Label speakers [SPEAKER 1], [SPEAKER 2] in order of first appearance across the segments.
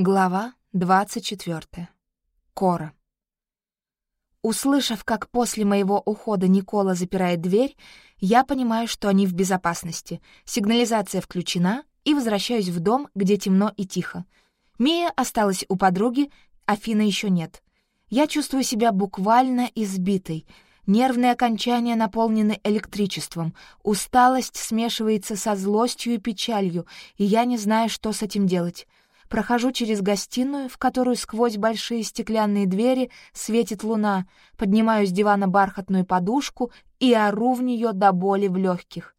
[SPEAKER 1] Глава 24. Кора. Услышав, как после моего ухода Никола запирает дверь, я понимаю, что они в безопасности. Сигнализация включена, и возвращаюсь в дом, где темно и тихо. Мия осталась у подруги, Афина еще нет. Я чувствую себя буквально избитой. Нервные окончания наполнены электричеством, усталость смешивается со злостью и печалью, и я не знаю, что с этим делать. Прохожу через гостиную, в которую сквозь большие стеклянные двери светит луна, поднимаю с дивана бархатную подушку и ору в нее до боли в легких.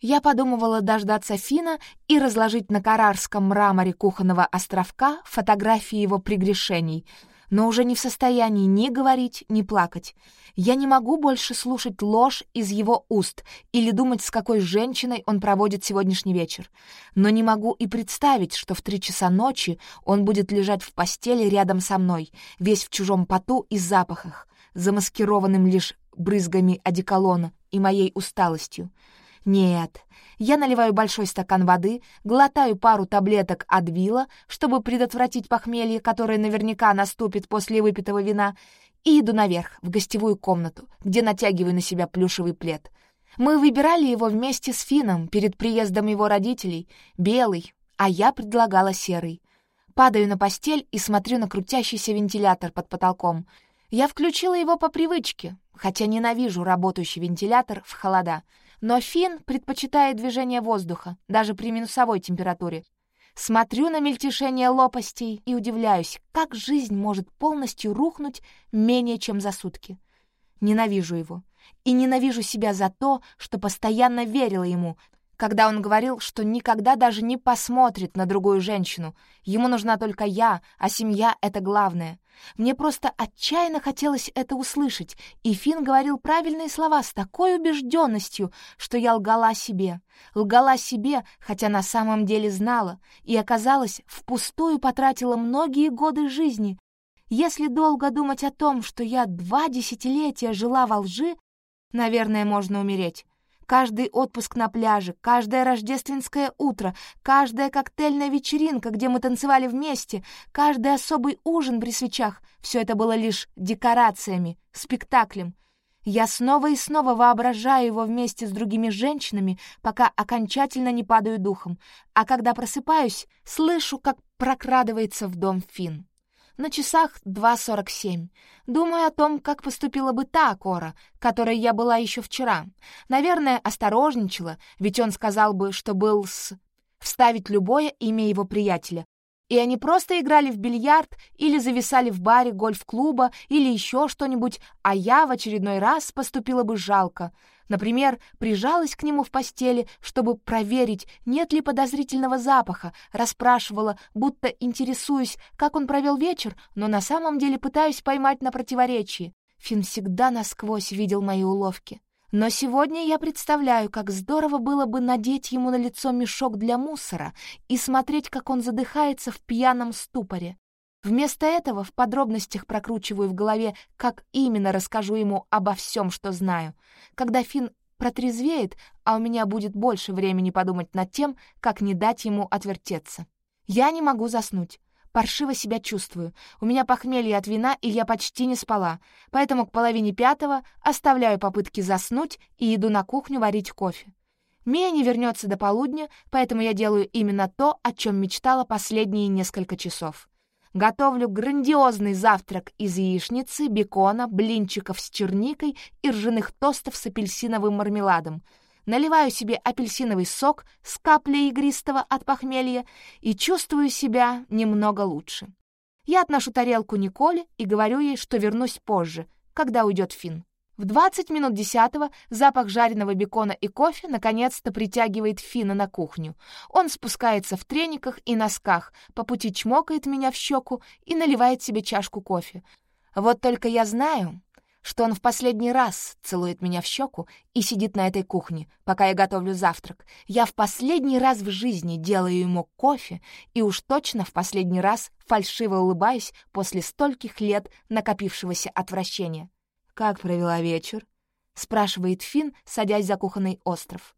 [SPEAKER 1] Я подумывала дождаться Фина и разложить на карарском мраморе кухонного островка фотографии его прегрешений — но уже не в состоянии ни говорить, ни плакать. Я не могу больше слушать ложь из его уст или думать, с какой женщиной он проводит сегодняшний вечер. Но не могу и представить, что в три часа ночи он будет лежать в постели рядом со мной, весь в чужом поту и запахах, замаскированным лишь брызгами одеколона и моей усталостью. Нет, я наливаю большой стакан воды, глотаю пару таблеток Адвила, чтобы предотвратить похмелье, которое наверняка наступит после выпитого вина, и иду наверх, в гостевую комнату, где натягиваю на себя плюшевый плед. Мы выбирали его вместе с Фином перед приездом его родителей, белый, а я предлагала серый. Падаю на постель и смотрю на крутящийся вентилятор под потолком. Я включила его по привычке, хотя ненавижу работающий вентилятор в холода — но Фин предпочитает движение воздуха, даже при минусовой температуре. Смотрю на мельтешение лопастей и удивляюсь, как жизнь может полностью рухнуть менее чем за сутки. Ненавижу его. И ненавижу себя за то, что постоянно верила ему, когда он говорил, что никогда даже не посмотрит на другую женщину. Ему нужна только я, а семья — это главное. Мне просто отчаянно хотелось это услышать, и Финн говорил правильные слова с такой убежденностью, что я лгала себе. Лгала себе, хотя на самом деле знала, и, оказалось, впустую потратила многие годы жизни. Если долго думать о том, что я два десятилетия жила во лжи, наверное, можно умереть. Каждый отпуск на пляже, каждое рождественское утро, каждая коктейльная вечеринка, где мы танцевали вместе, каждый особый ужин при свечах — все это было лишь декорациями, спектаклем. Я снова и снова воображаю его вместе с другими женщинами, пока окончательно не падаю духом, а когда просыпаюсь, слышу, как прокрадывается в дом Финн на часах 2.47. Думаю о том, как поступила бы та Кора, которой я была еще вчера. Наверное, осторожничала, ведь он сказал бы, что был с... Вставить любое имя его приятеля, и они просто играли в бильярд или зависали в баре гольф-клуба или еще что-нибудь, а я в очередной раз поступила бы жалко. Например, прижалась к нему в постели, чтобы проверить, нет ли подозрительного запаха, расспрашивала, будто интересуюсь, как он провел вечер, но на самом деле пытаюсь поймать на противоречии. Финн всегда насквозь видел мои уловки. Но сегодня я представляю, как здорово было бы надеть ему на лицо мешок для мусора и смотреть, как он задыхается в пьяном ступоре. Вместо этого в подробностях прокручиваю в голове, как именно расскажу ему обо всем, что знаю. Когда Финн протрезвеет, а у меня будет больше времени подумать над тем, как не дать ему отвертеться. Я не могу заснуть. Паршиво себя чувствую. У меня похмелье от вина, и я почти не спала. Поэтому к половине пятого оставляю попытки заснуть и иду на кухню варить кофе. Мия не вернется до полудня, поэтому я делаю именно то, о чем мечтала последние несколько часов. Готовлю грандиозный завтрак из яичницы, бекона, блинчиков с черникой и ржаных тостов с апельсиновым мармеладом — наливаю себе апельсиновый сок с каплей игристого от похмелья и чувствую себя немного лучше. Я отношу тарелку Николе и говорю ей, что вернусь позже, когда уйдет Финн. В 20 минут десятого запах жареного бекона и кофе наконец-то притягивает Фина на кухню. Он спускается в трениках и носках, по пути чмокает меня в щеку и наливает себе чашку кофе. Вот только я знаю, что он в последний раз целует меня в щеку и сидит на этой кухне, пока я готовлю завтрак. Я в последний раз в жизни делаю ему кофе и уж точно в последний раз фальшиво улыбаюсь после стольких лет накопившегося отвращения. «Как провела вечер?» — спрашивает Финн, садясь за кухонный остров.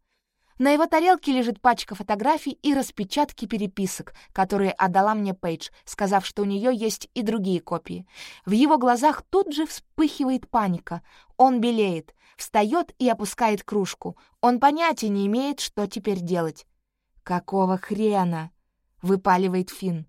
[SPEAKER 1] На его тарелке лежит пачка фотографий и распечатки переписок, которые отдала мне Пейдж, сказав, что у нее есть и другие копии. В его глазах тут же вспыхивает паника. Он белеет, встает и опускает кружку. Он понятия не имеет, что теперь делать. «Какого хрена?» — выпаливает Финн.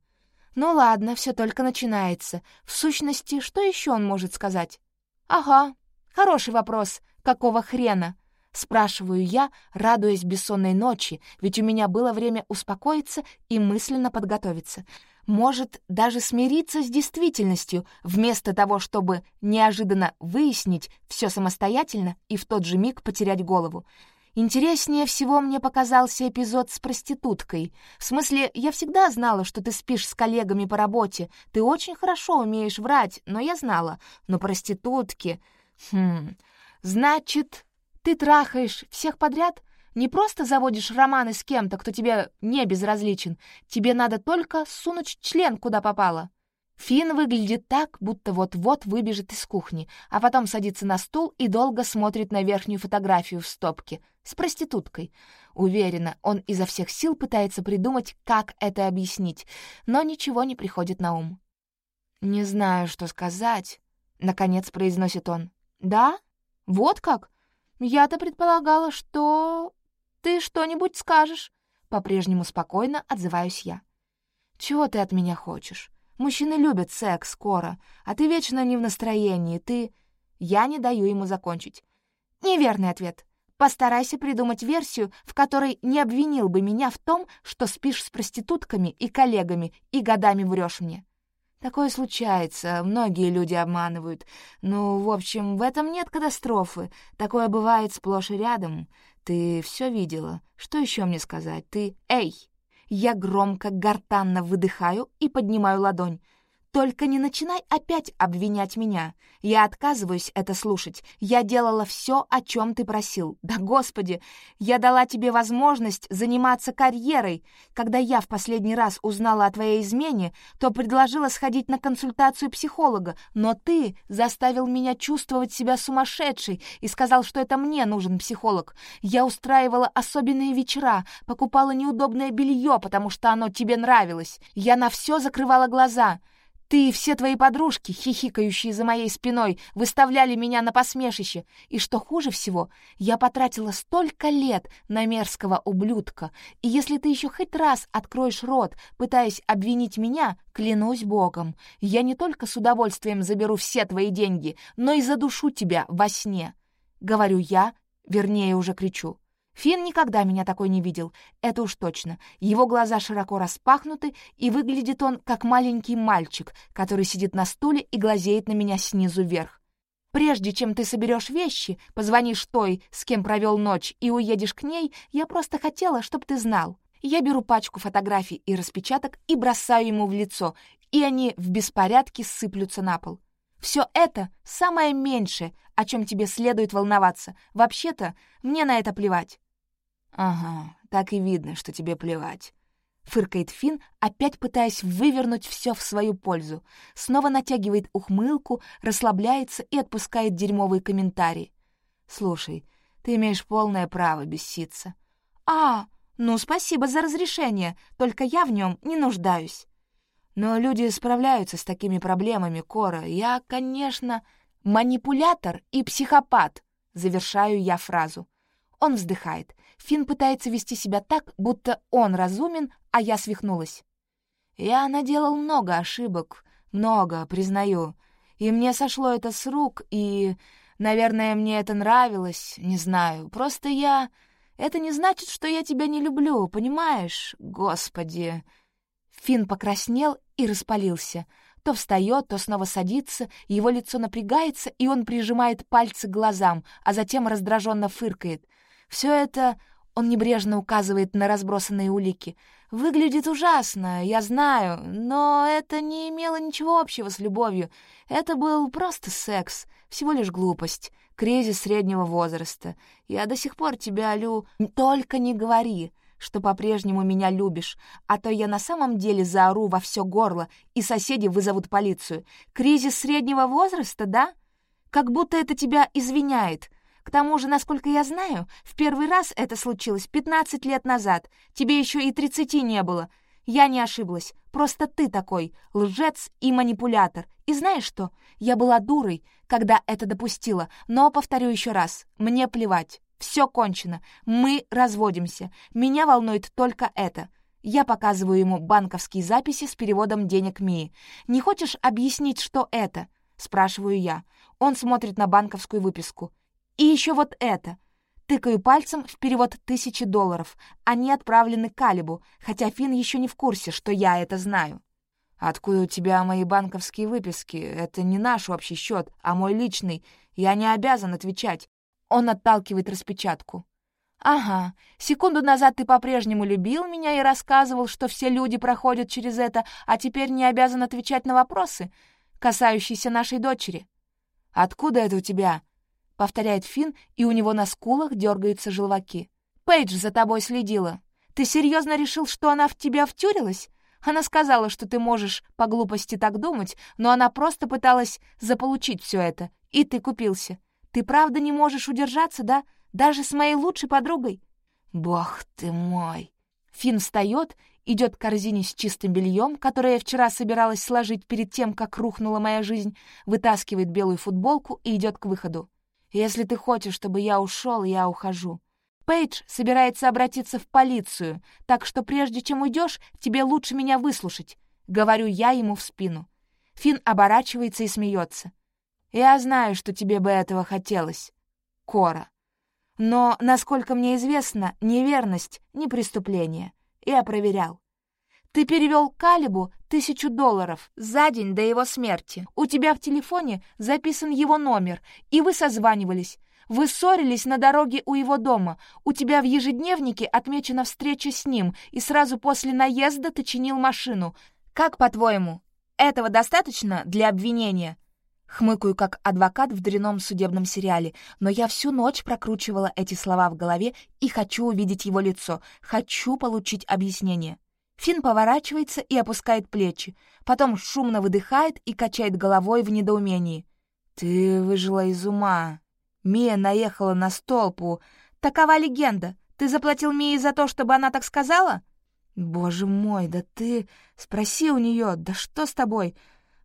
[SPEAKER 1] «Ну ладно, все только начинается. В сущности, что еще он может сказать?» «Ага, хороший вопрос. Какого хрена?» — спрашиваю я, радуясь бессонной ночи, ведь у меня было время успокоиться и мысленно подготовиться. Может, даже смириться с действительностью, вместо того, чтобы неожиданно выяснить все самостоятельно и в тот же миг потерять голову. Интереснее всего мне показался эпизод с проституткой. В смысле, я всегда знала, что ты спишь с коллегами по работе. Ты очень хорошо умеешь врать, но я знала. Но проститутки... Хм... Значит, ты трахаешь всех подряд? Не просто заводишь романы с кем-то, кто тебе не безразличен. Тебе надо только сунуть член, куда попало. Фин выглядит так, будто вот-вот выбежит из кухни, а потом садится на стул и долго смотрит на верхнюю фотографию в стопке с проституткой. Уверена, он изо всех сил пытается придумать, как это объяснить, но ничего не приходит на ум. «Не знаю, что сказать», — наконец произносит он. «Да? Вот как? «Я-то предполагала, что... ты что-нибудь скажешь». По-прежнему спокойно отзываюсь я. «Чего ты от меня хочешь? Мужчины любят секс скоро, а ты вечно не в настроении, ты...» Я не даю ему закончить. «Неверный ответ. Постарайся придумать версию, в которой не обвинил бы меня в том, что спишь с проститутками и коллегами и годами врешь мне. Такое случается, многие люди обманывают. Ну, в общем, в этом нет катастрофы. Такое бывает сплошь и рядом. Ты все видела. Что еще мне сказать? Ты... Эй! Я громко, гортанно выдыхаю и поднимаю ладонь. Только не начинай опять обвинять меня. Я отказываюсь это слушать. Я делала все, о чем ты просил. Да, Господи, я дала тебе возможность заниматься карьерой. Когда я в последний раз узнала о твоей измене, то предложила сходить на консультацию психолога, но ты заставил меня чувствовать себя сумасшедшей и сказал, что это мне нужен психолог. Я устраивала особенные вечера, покупала неудобное белье, потому что оно тебе нравилось. Я на все закрывала глаза». Ты и все твои подружки, хихикающие за моей спиной, выставляли меня на посмешище. И что хуже всего, я потратила столько лет на мерзкого ублюдка. И если ты еще хоть раз откроешь рот, пытаясь обвинить меня, клянусь Богом, я не только с удовольствием заберу все твои деньги, но и задушу тебя во сне. Говорю я, вернее уже кричу. Фин никогда меня такой не видел, это уж точно. Его глаза широко распахнуты, и выглядит он как маленький мальчик, который сидит на стуле и глазеет на меня снизу вверх. «Прежде чем ты соберешь вещи, позвонишь той, с кем провел ночь, и уедешь к ней, я просто хотела, чтобы ты знал. Я беру пачку фотографий и распечаток и бросаю ему в лицо, и они в беспорядке сыплются на пол. Все это самое меньшее, о чем тебе следует волноваться. Вообще-то, мне на это плевать». «Ага, так и видно, что тебе плевать», — фыркает Финн, опять пытаясь вывернуть все в свою пользу. Снова натягивает ухмылку, расслабляется и отпускает дерьмовые комментарии. «Слушай, ты имеешь полное право беситься». «А, ну спасибо за разрешение, только я в нем не нуждаюсь». Но люди справляются с такими проблемами, Кора. Я, конечно, манипулятор и психопат. Завершаю я фразу. Он вздыхает. Фин пытается вести себя так, будто он разумен, а я свихнулась. Я наделал много ошибок, много, признаю. И мне сошло это с рук, и, наверное, мне это нравилось, не знаю. Просто я... Это не значит, что я тебя не люблю, понимаешь? Господи!» Фин покраснел и распалился. То встает, то снова садится, его лицо напрягается, и он прижимает пальцы к глазам, а затем раздраженно фыркает. Все это он небрежно указывает на разбросанные улики. «Выглядит ужасно, я знаю, но это не имело ничего общего с любовью. Это был просто секс, всего лишь глупость, кризис среднего возраста. Я до сих пор тебя лю... Только не говори!» что по-прежнему меня любишь, а то я на самом деле заору во все горло, и соседи вызовут полицию. Кризис среднего возраста, да? Как будто это тебя извиняет. К тому же, насколько я знаю, в первый раз это случилось 15 лет назад. Тебе еще и 30 не было. Я не ошиблась. Просто ты такой, лжец и манипулятор. И знаешь что? Я была дурой, когда это допустила, но повторю еще раз, мне плевать. Все кончено. Мы разводимся. Меня волнует только это. Я показываю ему банковские записи с переводом денег Мии. «Не хочешь объяснить, что это?» — спрашиваю я. Он смотрит на банковскую выписку. «И еще вот это!» Тыкаю пальцем в перевод тысячи долларов. Они отправлены Калибу, хотя Фин еще не в курсе, что я это знаю. «Откуда у тебя мои банковские выписки? Это не наш общий счет, а мой личный. Я не обязан отвечать. Он отталкивает распечатку. «Ага, секунду назад ты по-прежнему любил меня и рассказывал, что все люди проходят через это, а теперь не обязан отвечать на вопросы, касающиеся нашей дочери». «Откуда это у тебя?» — повторяет Финн, и у него на скулах дергаются желваки. «Пейдж за тобой следила. Ты серьезно решил, что она в тебя втюрилась? Она сказала, что ты можешь по глупости так думать, но она просто пыталась заполучить все это, и ты купился. Ты правда не можешь удержаться, да? Даже с моей лучшей подругой?» «Бог ты мой!» Финн встает, идет к корзине с чистым бельем, которое я вчера собиралась сложить перед тем, как рухнула моя жизнь, вытаскивает белую футболку и идет к выходу. «Если ты хочешь, чтобы я ушел, я ухожу». Пейдж собирается обратиться в полицию, так что прежде чем уйдешь, тебе лучше меня выслушать. Говорю я ему в спину. Финн оборачивается и смеется. Я знаю, что тебе бы этого хотелось, Кора. Но, насколько мне известно, неверность — не преступление. Я проверял. Ты перевел Калибу тысячу долларов за день до его смерти. У тебя в телефоне записан его номер, и вы созванивались. Вы ссорились на дороге у его дома. У тебя в ежедневнике отмечена встреча с ним, и сразу после наезда ты чинил машину. Как, по-твоему, этого достаточно для обвинения? Хмыкаю, как адвокат в дряном судебном сериале, но я всю ночь прокручивала эти слова в голове и хочу увидеть его лицо, хочу получить объяснение. Фин поворачивается и опускает плечи, потом шумно выдыхает и качает головой в недоумении. «Ты выжила из ума. Мия наехала на столпу. Такова легенда. Ты заплатил Мии за то, чтобы она так сказала?» «Боже мой, да ты... Спроси у нее, да что с тобой?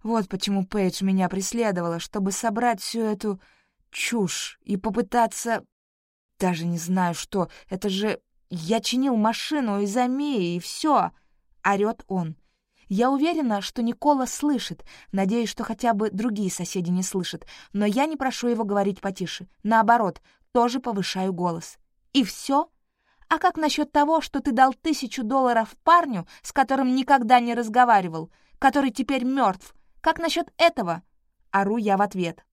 [SPEAKER 1] Вот почему Пейдж меня преследовала, чтобы собрать всю эту чушь и попытаться... Даже не знаю что, это же... Я чинил машину из-за и все, орёт он. Я уверена, что Никола слышит, надеюсь, что хотя бы другие соседи не слышат, но я не прошу его говорить потише. Наоборот, тоже повышаю голос. И все? А как насчет того, что ты дал тысячу долларов парню, с которым никогда не разговаривал, который теперь мертв, как насчет этого?» — ору я в ответ.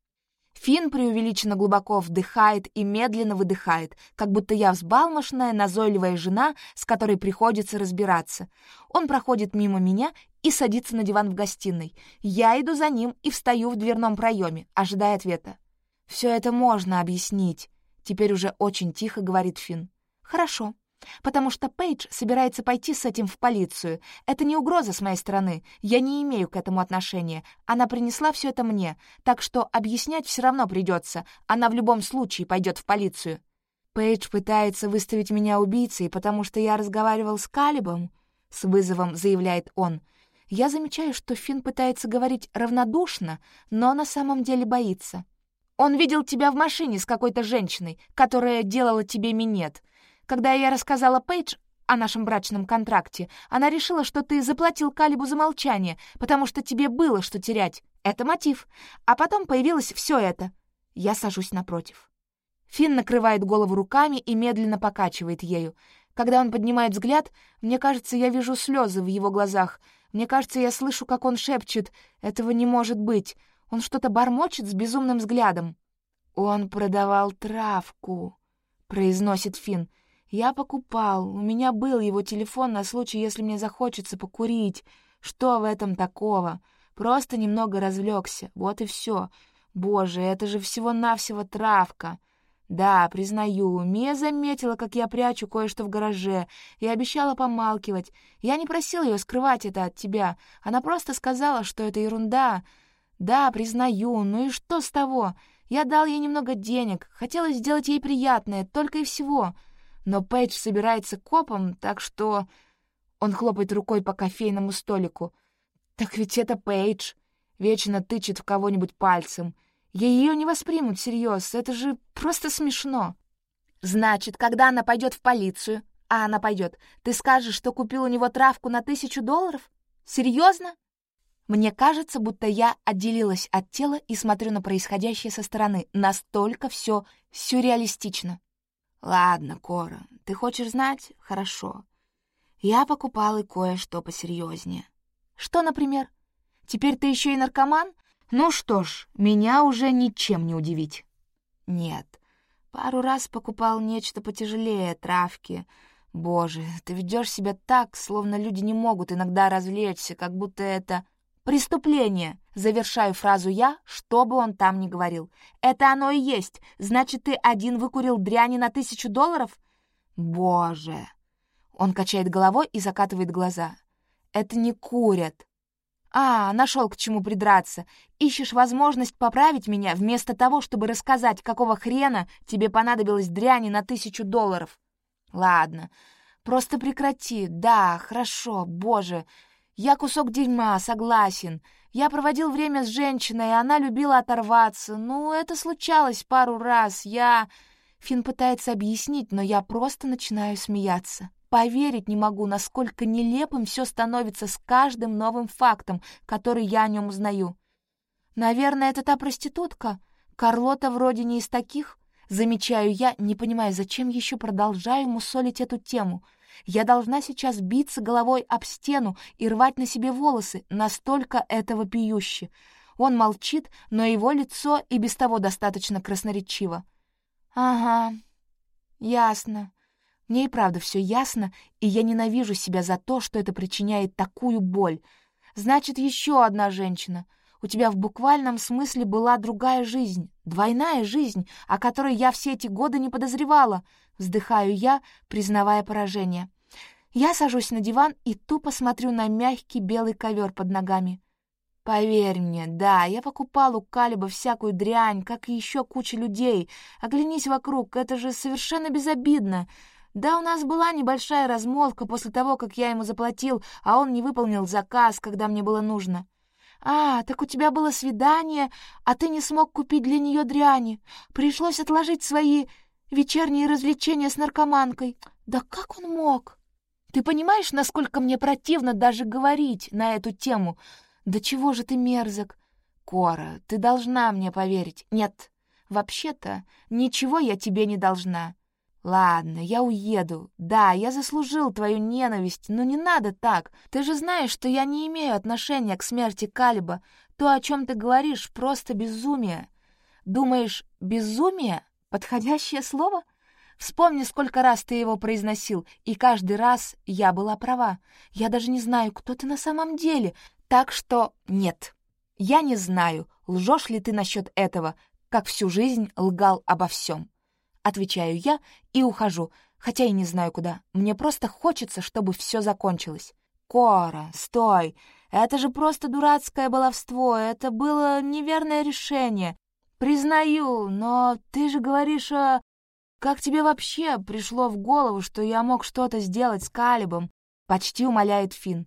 [SPEAKER 1] Фин преувеличенно глубоко вдыхает и медленно выдыхает, как будто я взбалмошная, назойливая жена, с которой приходится разбираться. Он проходит мимо меня и садится на диван в гостиной. Я иду за ним и встаю в дверном проеме, ожидая ответа. «Все это можно объяснить», — теперь уже очень тихо говорит Фин. «Хорошо», потому что Пейдж собирается пойти с этим в полицию. Это не угроза с моей стороны, я не имею к этому отношения. Она принесла все это мне, так что объяснять все равно придется. Она в любом случае пойдет в полицию». «Пейдж пытается выставить меня убийцей, потому что я разговаривал с Калибом», — с вызовом заявляет он. Я замечаю, что Финн пытается говорить равнодушно, но на самом деле боится. «Он видел тебя в машине с какой-то женщиной, которая делала тебе минет», когда я рассказала Пейдж о нашем брачном контракте, она решила, что ты заплатил Калибу за молчание, потому что тебе было что терять. Это мотив. А потом появилось все это. Я сажусь напротив. Финн накрывает голову руками и медленно покачивает ею. Когда он поднимает взгляд, мне кажется, я вижу слезы в его глазах. Мне кажется, я слышу, как он шепчет «Этого не может быть». Он что-то бормочет с безумным взглядом. «Он продавал травку», — произносит Финн. Я покупал, у меня был его телефон на случай, если мне захочется покурить. Что в этом такого? Просто немного развлекся, вот и все. Боже, это же всего-навсего травка. Да, признаю, Мия заметила, как я прячу кое-что в гараже, и обещала помалкивать. Я не просил ее скрывать это от тебя, она просто сказала, что это ерунда. Да, признаю, ну и что с того? Я дал ей немного денег, Хотелось сделать ей приятное, только и всего но Пейдж собирается копом, так что... Он хлопает рукой по кофейному столику. «Так ведь это Пейдж!» Вечно тычет в кого-нибудь пальцем. Ее не воспримут всерьез, это же просто смешно. «Значит, когда она пойдет в полицию, а она пойдет, ты скажешь, что купил у него травку на тысячу долларов? Серьезно?» Мне кажется, будто я отделилась от тела и смотрю на происходящее со стороны. Настолько все сюрреалистично. Ладно, Кора, ты хочешь знать? Хорошо. Я покупал и кое-что посерьезнее. Что, например? Теперь ты еще и наркоман? Ну что ж, меня уже ничем не удивить. Нет, пару раз покупал нечто потяжелее травки. Боже, ты ведешь себя так, словно люди не могут иногда развлечься, как будто это «Преступление!» — завершаю фразу я, что бы он там ни говорил. «Это оно и есть! Значит, ты один выкурил дряни на тысячу долларов?» «Боже!» Он качает головой и закатывает глаза. «Это не курят!» «А, нашел к чему придраться. Ищешь возможность поправить меня, вместо того, чтобы рассказать, какого хрена тебе понадобилось дряни на тысячу долларов?» «Ладно, просто прекрати. Да, хорошо, боже, я кусок дерьма, согласен. Я проводил время с женщиной, и она любила оторваться. Ну, это случалось пару раз. Я... Фин пытается объяснить, но я просто начинаю смеяться. Поверить не могу, насколько нелепым все становится с каждым новым фактом, который я о нем узнаю. Наверное, это та проститутка. Карлота вроде не из таких. Замечаю я, не понимая, зачем еще продолжаю мусолить эту тему — я должна сейчас биться головой об стену и рвать на себе волосы, настолько этого пьюще. Он молчит, но его лицо и без того достаточно красноречиво. «Ага, ясно. Мне и правда все ясно, и я ненавижу себя за то, что это причиняет такую боль. Значит, еще одна женщина — у тебя в буквальном смысле была другая жизнь, двойная жизнь, о которой я все эти годы не подозревала», — вздыхаю я, признавая поражение. Я сажусь на диван и тупо смотрю на мягкий белый ковер под ногами. «Поверь мне, да, я покупал у Калиба всякую дрянь, как и еще куча людей. Оглянись вокруг, это же совершенно безобидно. Да, у нас была небольшая размолвка после того, как я ему заплатил, а он не выполнил заказ, когда мне было нужно. «А, так у тебя было свидание, а ты не смог купить для нее дряни. Пришлось отложить свои вечерние развлечения с наркоманкой. Да как он мог? Ты понимаешь, насколько мне противно даже говорить на эту тему? Да чего же ты мерзок? Кора, ты должна мне поверить. Нет, вообще-то ничего я тебе не должна. «Ладно, я уеду. Да, я заслужил твою ненависть, но не надо так. Ты же знаешь, что я не имею отношения к смерти Калиба. То, о чем ты говоришь, просто безумие. Думаешь, безумие — подходящее слово? Вспомни, сколько раз ты его произносил, и каждый раз я была права. Я даже не знаю, кто ты на самом деле. Так что нет, я не знаю, лжешь ли ты насчет этого, как всю жизнь лгал обо всем». Отвечаю я и ухожу, хотя и не знаю куда. Мне просто хочется, чтобы все закончилось. «Кора, стой! Это же просто дурацкое баловство, это было неверное решение. Признаю, но ты же говоришь а Как тебе вообще пришло в голову, что я мог что-то сделать с Калибом?» Почти умоляет Финн.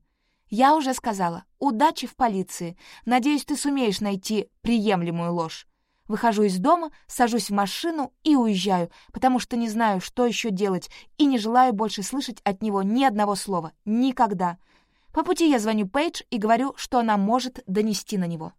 [SPEAKER 1] «Я уже сказала. Удачи в полиции. Надеюсь, ты сумеешь найти приемлемую ложь». Выхожу из дома, сажусь в машину и уезжаю, потому что не знаю, что еще делать, и не желаю больше слышать от него ни одного слова. Никогда. По пути я звоню Пейдж и говорю, что она может донести на него.